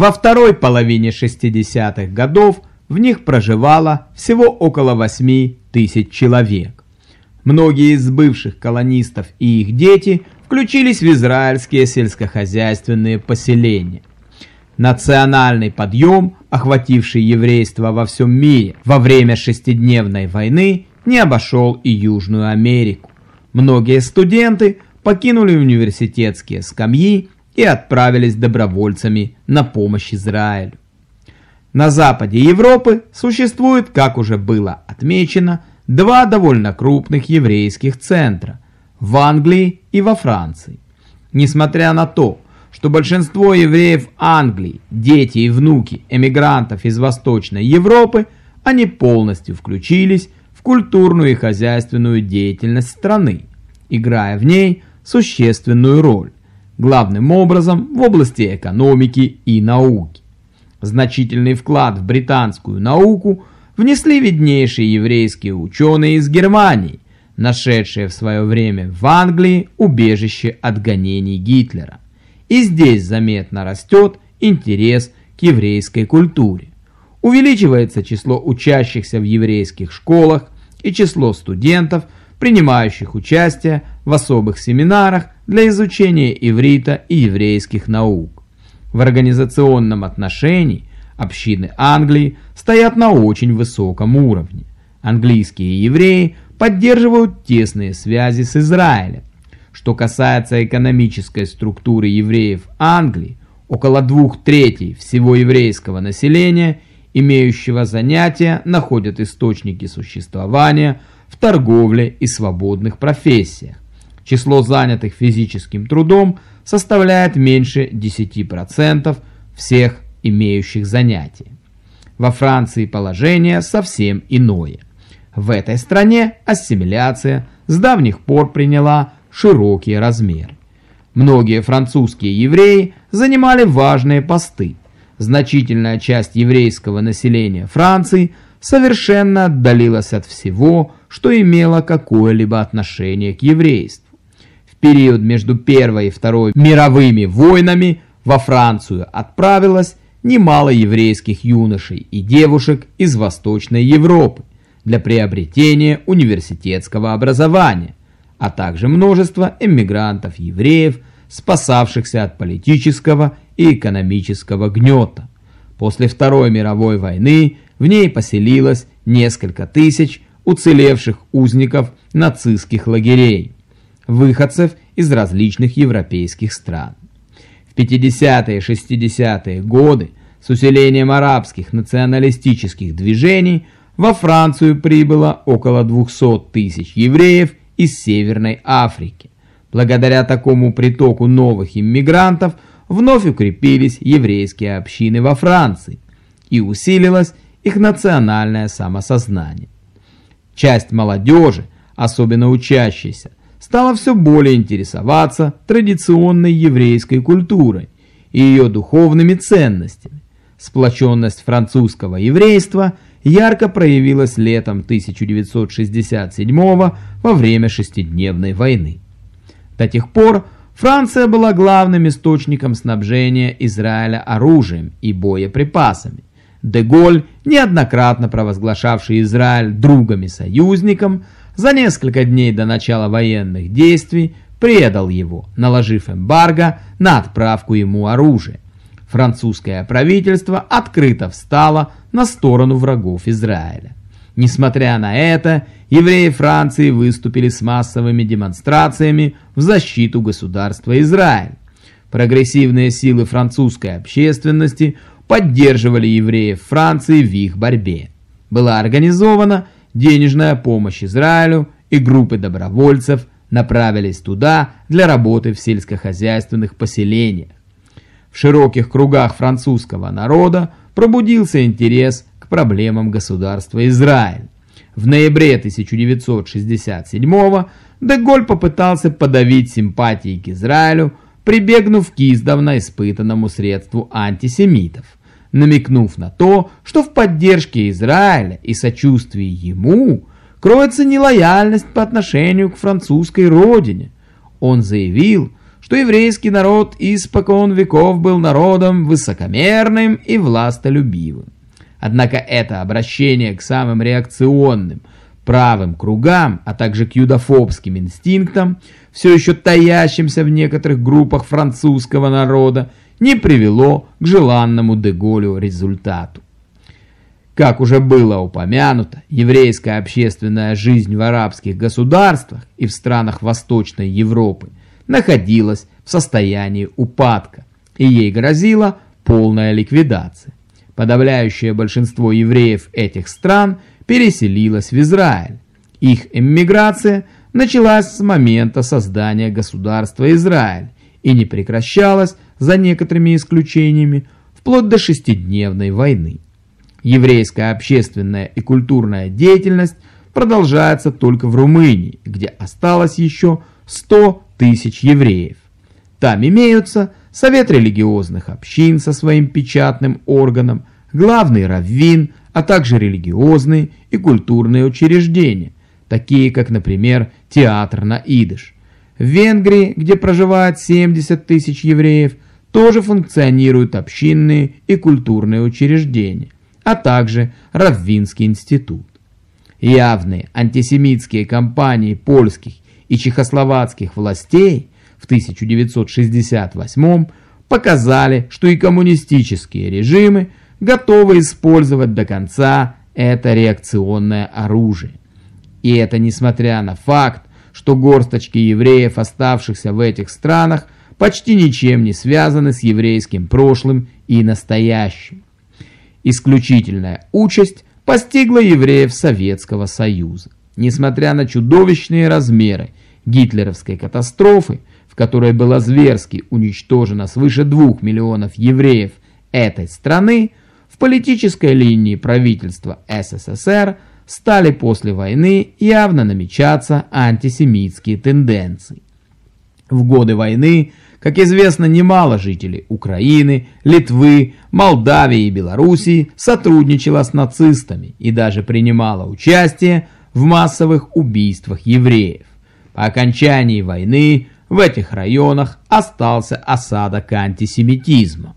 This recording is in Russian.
Во второй половине 60-х годов в них проживало всего около 8 тысяч человек. Многие из бывших колонистов и их дети включились в израильские сельскохозяйственные поселения. Национальный подъем, охвативший еврейство во всем мире во время шестидневной войны, не обошел и Южную Америку. Многие студенты покинули университетские скамьи и отправились добровольцами на помощь Израилю. На западе Европы существует, как уже было отмечено, два довольно крупных еврейских центра – в Англии и во Франции. Несмотря на то, что большинство евреев Англии, дети и внуки эмигрантов из Восточной Европы, они полностью включились в культурную и хозяйственную деятельность страны, играя в ней существенную роль, главным образом в области экономики и науки. Значительный вклад в британскую науку внесли виднейшие еврейские ученые из Германии, нашедшие в свое время в Англии убежище от гонений Гитлера. И здесь заметно растет интерес к еврейской культуре. Увеличивается число учащихся в еврейских школах и число студентов, принимающих участие в особых семинарах для изучения иврита и еврейских наук. В организационном отношении общины Англии стоят на очень высоком уровне. Английские евреи поддерживают тесные связи с Израилем, что касается экономической структуры евреев Англии, около двух третей всего еврейского населения, имеющего занятия, находят источники существования в торговле и свободных профессиях. Число занятых физическим трудом составляет меньше 10% всех имеющих занятия. Во Франции положение совсем иное. В этой стране ассимиляция с давних пор приняла широкие размеры. Многие французские евреи занимали важные посты. Значительная часть еврейского населения Франции совершенно отдалилась от всего, что имело какое-либо отношение к еврейству. Период между Первой и Второй мировыми войнами во Францию отправилось немало еврейских юношей и девушек из Восточной Европы для приобретения университетского образования а также множество эмигрантов-евреев, спасавшихся от политического и экономического гнета. После Второй мировой войны в ней поселилось несколько тысяч уцелевших узников нацистских лагерей, выходцев из различных европейских стран. В 50-е и 60-е годы с усилением арабских националистических движений во Францию прибыло около 200 тысяч евреев из Северной Африки. Благодаря такому притоку новых иммигрантов вновь укрепились еврейские общины во Франции и усилилось их национальное самосознание. Часть молодежи, особенно учащейся, стала все более интересоваться традиционной еврейской культурой и ее духовными ценностями. Сплоченность французского еврейства – ярко проявилась летом 1967 во время шестидневной войны. До тех пор Франция была главным источником снабжения Израиля оружием и боеприпасами. Деголь, неоднократно провозглашавший Израиль другом и союзником, за несколько дней до начала военных действий предал его, наложив эмбарго на отправку ему оружия. Французское правительство открыто встало на сторону врагов Израиля. Несмотря на это, евреи Франции выступили с массовыми демонстрациями в защиту государства Израиль. Прогрессивные силы французской общественности поддерживали евреев Франции в их борьбе. Была организована денежная помощь Израилю, и группы добровольцев направились туда для работы в сельскохозяйственных поселениях. В широких кругах французского народа пробудился интерес к проблемам государства Израиль. В ноябре 1967 Деголь попытался подавить симпатии к Израилю, прибегнув к издавна испытанному средству антисемитов, намекнув на то, что в поддержке Израиля и сочувствии ему кроется нелояльность по отношению к французской родине. Он заявил, что еврейский народ испокон веков был народом высокомерным и властолюбивым. Однако это обращение к самым реакционным, правым кругам, а также к юдофобским инстинктам, все еще таящимся в некоторых группах французского народа, не привело к желанному Деголю результату. Как уже было упомянуто, еврейская общественная жизнь в арабских государствах и в странах Восточной Европы находилась в состоянии упадка, и ей грозила полная ликвидация. Подавляющее большинство евреев этих стран переселилось в Израиль. Их эмиграция началась с момента создания государства Израиль и не прекращалась, за некоторыми исключениями, вплоть до шестидневной войны. Еврейская общественная и культурная деятельность продолжается только в Румынии, где осталось еще 100 тысяч евреев. Там имеются Совет религиозных общин со своим печатным органом, главный раввин, а также религиозные и культурные учреждения, такие как, например, театр на идыш. В Венгрии, где проживает 70 тысяч евреев, тоже функционируют общинные и культурные учреждения, а также Раввинский институт. Явные антисемитские кампании польских и чехословацких властей в 1968 показали, что и коммунистические режимы готовы использовать до конца это реакционное оружие. И это несмотря на факт, что горсточки евреев, оставшихся в этих странах, почти ничем не связаны с еврейским прошлым и настоящим. Исключительная участь постигла евреев Советского Союза. Несмотря на чудовищные размеры гитлеровской катастрофы, в которой было зверски уничтожено свыше двух миллионов евреев этой страны, в политической линии правительства СССР стали после войны явно намечаться антисемитские тенденции. В годы войны, как известно, немало жителей Украины, Литвы, Молдавии и Белоруссии сотрудничало с нацистами и даже принимало участие в массовых убийствах евреев. По окончании войны в этих районах остался осадок антисемитизма.